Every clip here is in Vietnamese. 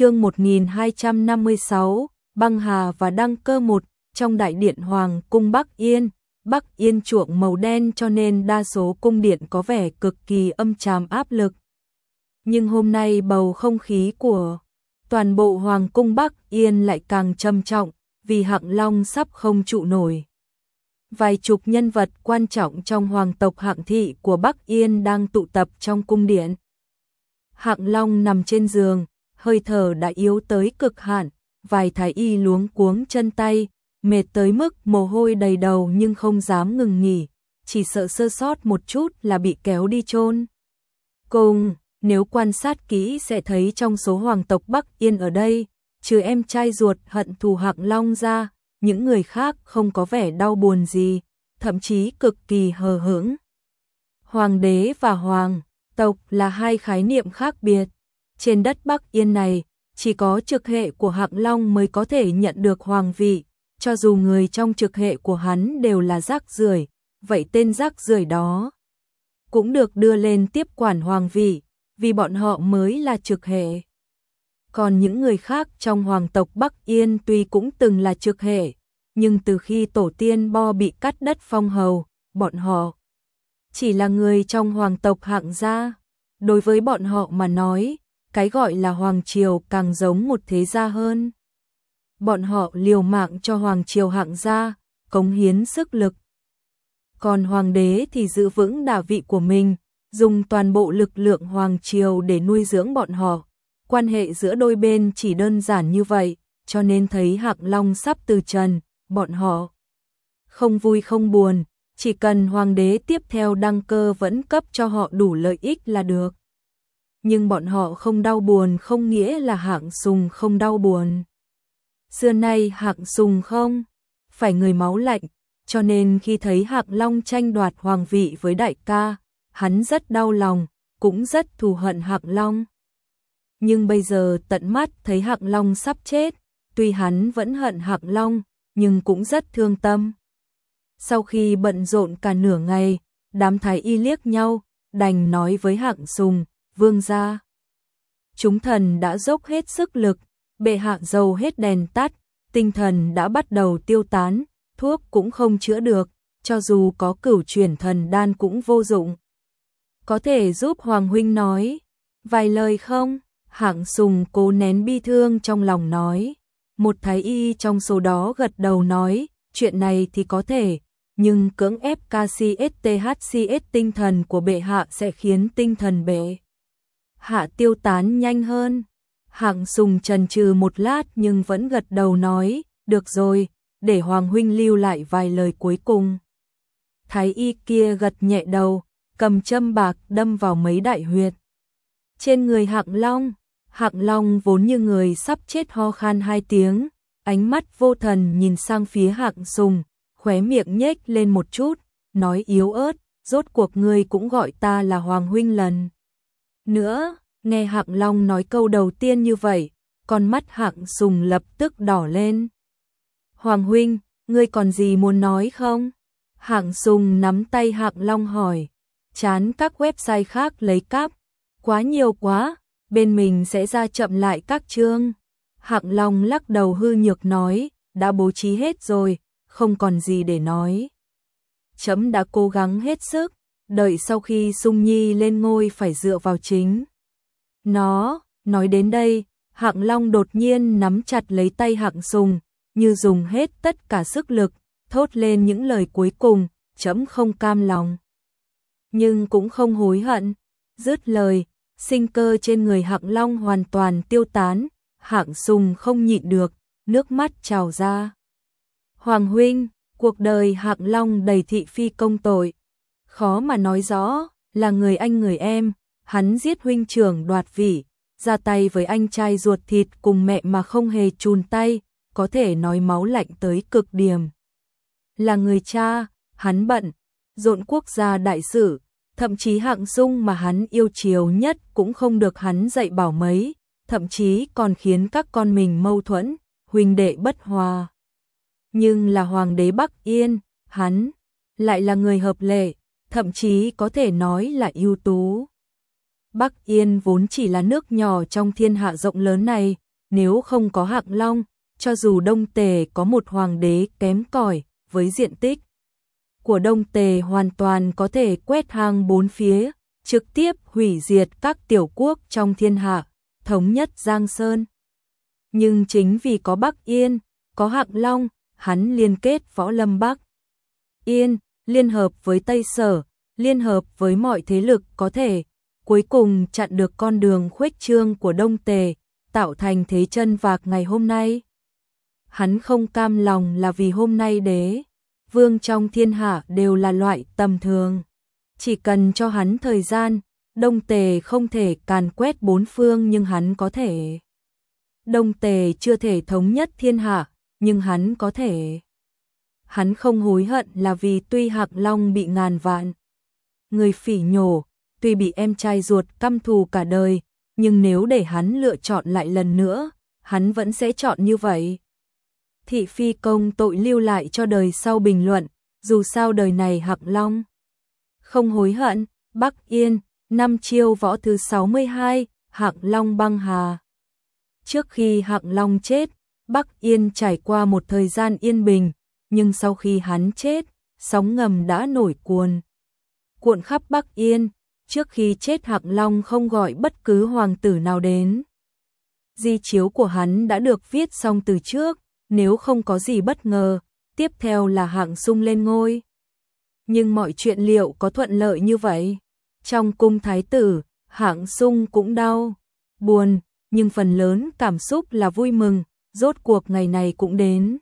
chương 1256, băng hà và đăng cơ một, trong đại điện Hoàng cung Bắc Yên, Bắc Yên chuộng màu đen cho nên đa số cung điện có vẻ cực kỳ âm trầm áp lực. Nhưng hôm nay bầu không khí của toàn bộ Hoàng cung Bắc Yên lại càng trầm trọng, vì Hạng Long sắp không trụ nổi. Vài chục nhân vật quan trọng trong hoàng tộc Hạng thị của Bắc Yên đang tụ tập trong cung điện. Hạng Long nằm trên giường, hơi thở đã yếu tới cực hạn, vài thái y luống cuống chân tay, mệt tới mức mồ hôi đầy đầu nhưng không dám ngừng nghỉ, chỉ sợ sơ sót một chút là bị kéo đi chôn. Cùng, nếu quan sát kỹ sẽ thấy trong số hoàng tộc Bắc Yên ở đây, trừ em trai ruột hận thù Hạng Long ra, những người khác không có vẻ đau buồn gì, thậm chí cực kỳ hờ hững. Hoàng đế và hoàng tộc là hai khái niệm khác biệt. Trên đất Bắc Yên này, chỉ có trực hệ của Hạng Long mới có thể nhận được hoàng vị, cho dù người trong trực hệ của hắn đều là rác rưởi, vậy tên rác rưởi đó cũng được đưa lên tiếp quản hoàng vị, vì bọn họ mới là trực hệ. Còn những người khác trong hoàng tộc Bắc Yên tuy cũng từng là trực hệ, nhưng từ khi tổ tiên Bo bị cắt đất phong hầu, bọn họ chỉ là người trong hoàng tộc hạng gia. Đối với bọn họ mà nói, cái gọi là hoàng triều càng giống một thế gia hơn. Bọn họ liều mạng cho hoàng triều hạng gia, cống hiến sức lực. Còn hoàng đế thì giữ vững đà vị của mình, dùng toàn bộ lực lượng hoàng triều để nuôi dưỡng bọn họ. Quan hệ giữa đôi bên chỉ đơn giản như vậy, cho nên thấy Hạng Long sắp từ trần, bọn họ không vui không buồn, chỉ cần hoàng đế tiếp theo đăng cơ vẫn cấp cho họ đủ lợi ích là được. Nhưng bọn họ không đau buồn không nghĩa là hạng sùng không đau buồn. Xưa nay hạng sùng không, phải người máu lạnh, cho nên khi thấy hạng long tranh đoạt hoàng vị với đại ca, hắn rất đau lòng, cũng rất thù hận hạng long. Nhưng bây giờ tận mắt thấy hạng long sắp chết, tuy hắn vẫn hận hạng long, nhưng cũng rất thương tâm. Sau khi bận rộn cả nửa ngày, đám thái y liếc nhau, đành nói với hạng sùng, vương gia. Chúng thần đã dốc hết sức lực, bệ hạ dầu hết đèn tắt, tinh thần đã bắt đầu tiêu tán, thuốc cũng không chữa được, cho dù có cửu chuyển thần đan cũng vô dụng. Có thể giúp Hoàng Huynh nói, vài lời không? Hạng sùng cố nén bi thương trong lòng nói. Một thái y trong số đó gật đầu nói, chuyện này thì có thể, nhưng cưỡng ép KCSTHCS tinh thần của bệ hạ sẽ khiến tinh thần bệ hạ tiêu tán nhanh hơn. Hạng sùng trần trừ một lát nhưng vẫn gật đầu nói, được rồi, để Hoàng Huynh lưu lại vài lời cuối cùng. Thái y kia gật nhẹ đầu, cầm châm bạc đâm vào mấy đại huyệt. Trên người hạng long, hạng long vốn như người sắp chết ho khan hai tiếng, ánh mắt vô thần nhìn sang phía hạng sùng, khóe miệng nhếch lên một chút, nói yếu ớt, rốt cuộc ngươi cũng gọi ta là Hoàng Huynh lần. Nữa, nghe Hạng Long nói câu đầu tiên như vậy, con mắt Hạng Sùng lập tức đỏ lên. Hoàng Huynh, ngươi còn gì muốn nói không? Hạng Sùng nắm tay Hạng Long hỏi, chán các website khác lấy cáp, quá nhiều quá, bên mình sẽ ra chậm lại các chương. Hạng Long lắc đầu hư nhược nói, đã bố trí hết rồi, không còn gì để nói. Chấm đã cố gắng hết sức, đợi sau khi Sung Nhi lên ngôi phải dựa vào chính. Nó, nói đến đây, Hạng Long đột nhiên nắm chặt lấy tay Hạng Sùng, như dùng hết tất cả sức lực, thốt lên những lời cuối cùng, chấm không cam lòng. Nhưng cũng không hối hận, dứt lời, sinh cơ trên người Hạng Long hoàn toàn tiêu tán, Hạng Sùng không nhịn được, nước mắt trào ra. Hoàng huynh, cuộc đời Hạng Long đầy thị phi công tội. Khó mà nói rõ, là người anh người em, hắn giết huynh trưởng đoạt vị, ra tay với anh trai ruột thịt cùng mẹ mà không hề chùn tay, có thể nói máu lạnh tới cực điểm. Là người cha, hắn bận, rộn quốc gia đại sự, thậm chí hạng sung mà hắn yêu chiều nhất cũng không được hắn dạy bảo mấy, thậm chí còn khiến các con mình mâu thuẫn, huynh đệ bất hòa nhưng là hoàng đế Bắc Yên, hắn lại là người hợp lệ, thậm chí có thể nói là ưu tú. Bắc Yên vốn chỉ là nước nhỏ trong thiên hạ rộng lớn này, nếu không có Hạng Long, cho dù Đông Tề có một hoàng đế kém cỏi với diện tích của Đông Tề hoàn toàn có thể quét hàng bốn phía, trực tiếp hủy diệt các tiểu quốc trong thiên hạ, thống nhất Giang Sơn. Nhưng chính vì có Bắc Yên, có Hạng Long, hắn liên kết võ lâm Bắc. Yên, liên hợp với Tây Sở, liên hợp với mọi thế lực có thể, cuối cùng chặn được con đường khuếch trương của Đông Tề, tạo thành thế chân vạc ngày hôm nay. Hắn không cam lòng là vì hôm nay đế, vương trong thiên hạ đều là loại tầm thường. Chỉ cần cho hắn thời gian, Đông Tề không thể càn quét bốn phương nhưng hắn có thể. Đông Tề chưa thể thống nhất thiên hạ, nhưng hắn có thể. Hắn không hối hận là vì tuy Hạc Long bị ngàn vạn. Người phỉ nhổ, tuy bị em trai ruột căm thù cả đời, nhưng nếu để hắn lựa chọn lại lần nữa, hắn vẫn sẽ chọn như vậy. Thị phi công tội lưu lại cho đời sau bình luận, dù sao đời này Hạc Long. Không hối hận, Bắc Yên, năm chiêu võ thứ 62, Hạc Long băng hà. Trước khi Hạc Long chết, Bắc Yên trải qua một thời gian yên bình, nhưng sau khi hắn chết, sóng ngầm đã nổi cuồn. Cuộn khắp Bắc Yên, trước khi chết Hạc Long không gọi bất cứ hoàng tử nào đến. Di chiếu của hắn đã được viết xong từ trước, nếu không có gì bất ngờ, tiếp theo là hạng sung lên ngôi. Nhưng mọi chuyện liệu có thuận lợi như vậy? Trong cung thái tử, hạng sung cũng đau, buồn, nhưng phần lớn cảm xúc là vui mừng, rốt cuộc ngày này cũng đến.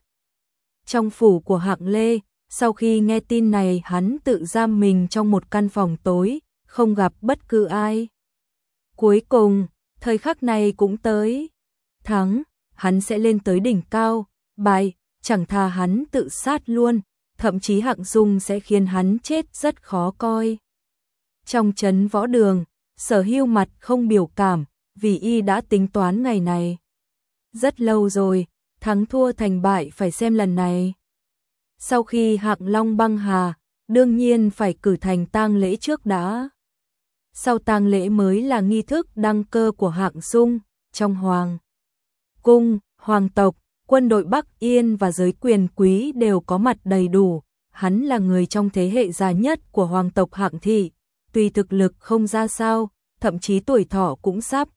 Trong phủ của hạng lê, sau khi nghe tin này hắn tự giam mình trong một căn phòng tối, không gặp bất cứ ai. Cuối cùng, thời khắc này cũng tới. Thắng, hắn sẽ lên tới đỉnh cao, bài, chẳng thà hắn tự sát luôn, thậm chí hạng dung sẽ khiến hắn chết rất khó coi. Trong chấn võ đường, sở hưu mặt không biểu cảm, vì y đã tính toán ngày này. Rất lâu rồi, thắng thua thành bại phải xem lần này. Sau khi hạng long băng hà, đương nhiên phải cử thành tang lễ trước đã. Sau tang lễ mới là nghi thức đăng cơ của hạng sung, trong hoàng. Cung, hoàng tộc, quân đội Bắc Yên và giới quyền quý đều có mặt đầy đủ, hắn là người trong thế hệ già nhất của hoàng tộc hạng thị, tuy thực lực không ra sao, thậm chí tuổi thọ cũng sắp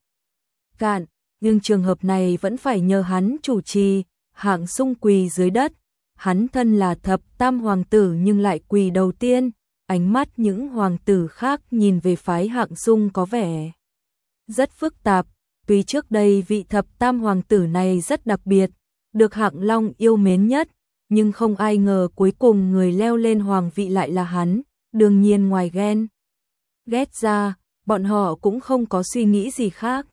cạn, nhưng trường hợp này vẫn phải nhờ hắn chủ trì, hạng sung quỳ dưới đất. Hắn thân là thập tam hoàng tử nhưng lại quỳ đầu tiên, ánh mắt những hoàng tử khác nhìn về phái hạng sung có vẻ rất phức tạp. Tuy trước đây vị thập tam hoàng tử này rất đặc biệt, được hạng long yêu mến nhất, nhưng không ai ngờ cuối cùng người leo lên hoàng vị lại là hắn, đương nhiên ngoài ghen. Ghét ra, bọn họ cũng không có suy nghĩ gì khác.